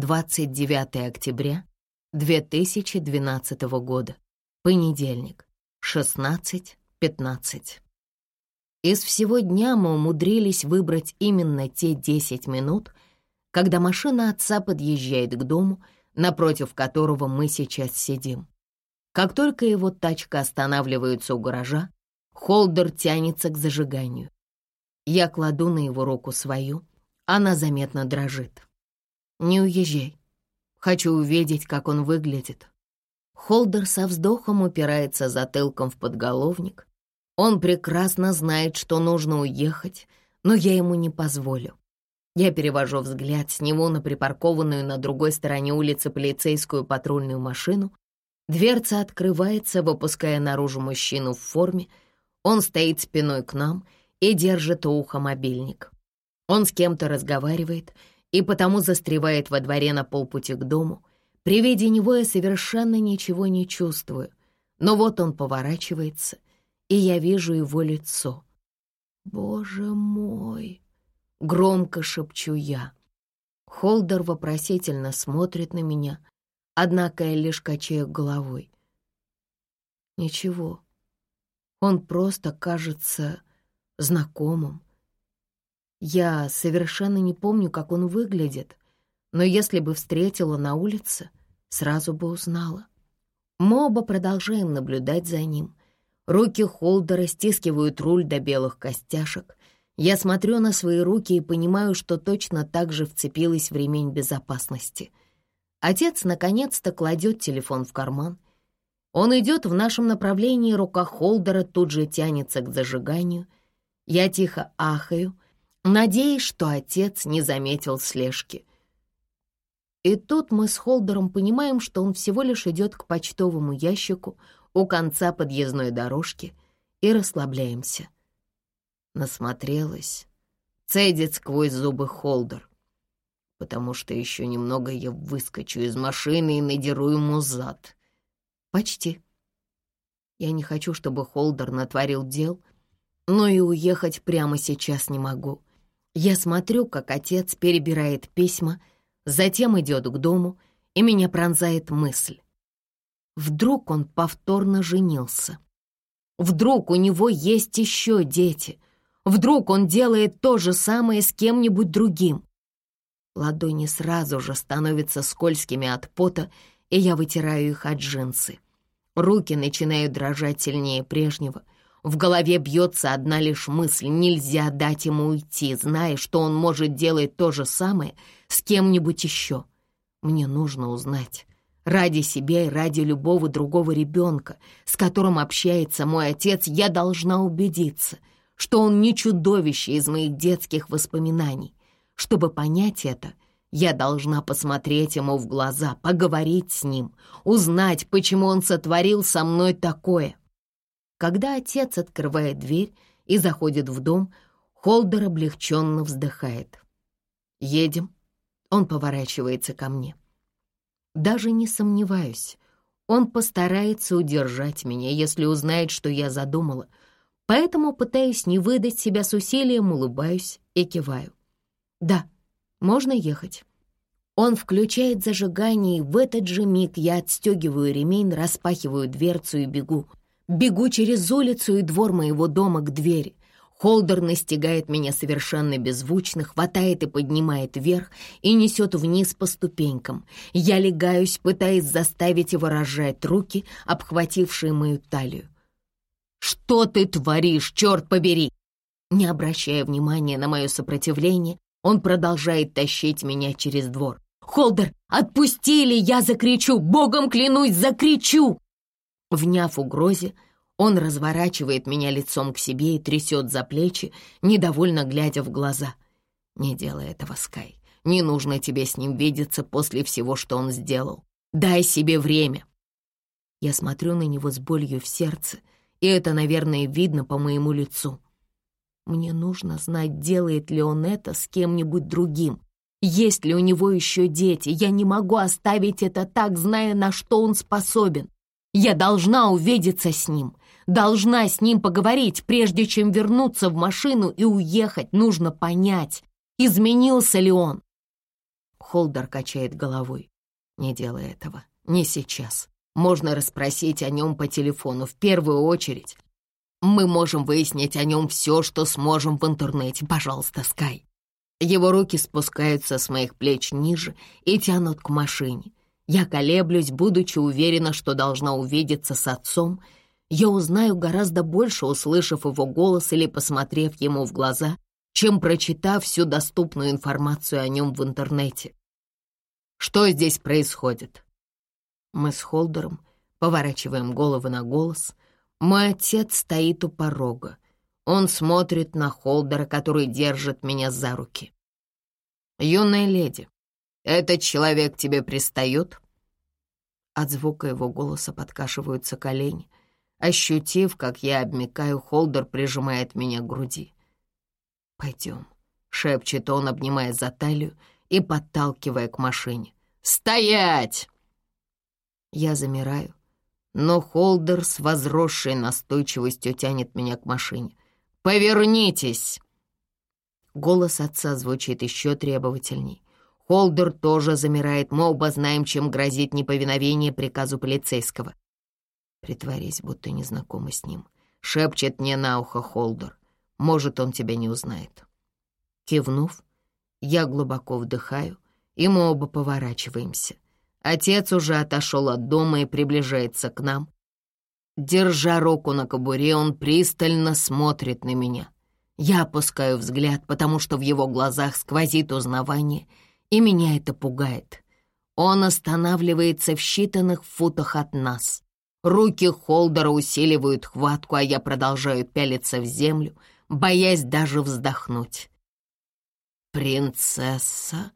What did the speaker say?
29 октября 2012 года. Понедельник. 16.15. Из всего дня мы умудрились выбрать именно те 10 минут, когда машина отца подъезжает к дому, напротив которого мы сейчас сидим. Как только его тачка останавливается у гаража, Холдер тянется к зажиганию. Я кладу на его руку свою, она заметно дрожит. «Не уезжай. Хочу увидеть, как он выглядит». Холдер со вздохом упирается затылком в подголовник. Он прекрасно знает, что нужно уехать, но я ему не позволю. Я перевожу взгляд с него на припаркованную на другой стороне улицы полицейскую патрульную машину. Дверца открывается, выпуская наружу мужчину в форме — он стоит спиной к нам и держит у уха мобильник. Он с кем-то разговаривает и потому застревает во дворе на полпути к дому. При виде него я совершенно ничего не чувствую. Но вот он поворачивается, и я вижу его лицо. «Боже мой!» — громко шепчу я. Холдер вопросительно смотрит на меня, однако я лишь качаю головой. «Ничего, он просто кажется знакомым. Я совершенно не помню, как он выглядит, но если бы встретила на улице, сразу бы узнала. Мы оба продолжаем наблюдать за ним. Руки Холдера стискивают руль до белых костяшек. Я смотрю на свои руки и понимаю, что точно так же вцепилась в ремень безопасности. Отец наконец-то кладет телефон в карман — он идет в нашем направлении, рука Холдера тут же тянется к зажиганию. Я тихо ахаю, надеясь, что отец не заметил слежки. И тут мы с Холдером понимаем, что он всего лишь идет к почтовому ящику у конца подъездной дорожки и расслабляемся. Насмотрелась, цедит сквозь зубы Холдер, потому что еще немного я выскочу из машины и надеру ему зад. «Почти. Я не хочу, чтобы Холдер натворил дел, но и уехать прямо сейчас не могу. Я смотрю, как отец перебирает письма, затем идет к дому, и меня пронзает мысль. Вдруг он повторно женился. Вдруг у него есть еще дети. Вдруг он делает то же самое с кем-нибудь другим. Ладони сразу же становятся скользкими от пота, и я вытираю их от джинсы. Руки начинают дрожать сильнее прежнего. В голове бьется одна лишь мысль — нельзя дать ему уйти, зная, что он может делать то же самое с кем-нибудь еще. Мне нужно узнать. Ради себя и ради любого другого ребенка, с которым общается мой отец, я должна убедиться, что он не чудовище из моих детских воспоминаний. Чтобы понять это, я должна посмотреть ему в глаза, поговорить с ним, узнать, почему он сотворил со мной такое. Когда отец открывает дверь и заходит в дом, Холдер облегченно вздыхает. «Едем». Он поворачивается ко мне. Даже не сомневаюсь, он постарается удержать меня, если узнает, что я задумала, поэтому, пытаясь не выдать себя с усилием, улыбаюсь и киваю. «Да». Можно ехать?» Он включает зажигание, и в этот же миг я отстегиваю ремень, распахиваю дверцу и бегу. Бегу через улицу и двор моего дома к двери. Холдер настигает меня совершенно беззвучно, хватает и поднимает вверх и несет вниз по ступенькам. Я легаюсь, пытаясь заставить его разжать руки, обхватившие мою талию. «Что ты творишь, черт побери!» Не обращая внимания на мое сопротивление, он продолжает тащить меня через двор. «Холдер, отпустили! Я закричу! Богом клянусь, закричу!» Вняв угрозе, он разворачивает меня лицом к себе и трясет за плечи, недовольно глядя в глаза. «Не делай этого, Скай. Не нужно тебе с ним видеться после всего, что он сделал. Дай себе время». Я смотрю на него с болью в сердце, и это, наверное, видно по моему лицу. Мне нужно знать, делает ли он это с кем-нибудь другим. Есть ли у него еще дети? Я не могу оставить это так, зная, на что он способен. Я должна увидеться с ним. Должна с ним поговорить, прежде чем вернуться в машину и уехать. Нужно понять, изменился ли он. Холдер качает головой. Не делай этого. Не сейчас. Можно расспросить о нем по телефону. В первую очередь мы можем выяснить о нем все, что сможем в интернете. Пожалуйста, Скай. Его руки спускаются с моих плеч ниже и тянут к машине. Я колеблюсь, будучи уверена, что должна увидеться с отцом. Я узнаю гораздо больше, услышав его голос или посмотрев ему в глаза, чем прочитав всю доступную информацию о нем в интернете. Что здесь происходит? Мы с Холдером поворачиваем головы на голос. Мой отец стоит у порога. Он смотрит на Холдера, который держит меня за руки. «Юная леди, этот человек тебе пристает?» От звука его голоса подкашиваются колени. Ощутив, как я обмикаю, Холдер прижимает меня к груди. «Пойдем», — шепчет он, обнимая за талию и подталкивая к машине. «Стоять!» Я замираю, но Холдер с возросшей настойчивостью тянет меня к машине. «Повернитесь!» Голос отца звучит еще требовательней. Холдер тоже замирает, мы оба знаем, чем грозит неповиновение приказу полицейского. Притворись, будто не с ним. Шепчет мне на ухо Холдер. Может, он тебя не узнает. Кивнув, я глубоко вдыхаю, и мы оба поворачиваемся. Отец уже отошел от дома и приближается к нам. Держа руку на кобуре, он пристально смотрит на меня. Я опускаю взгляд, потому что в его глазах сквозит узнавание, и меня это пугает. Он останавливается в считанных футах от нас. Руки Холдера усиливают хватку, а я продолжаю пялиться в землю, боясь даже вздохнуть. «Принцесса?»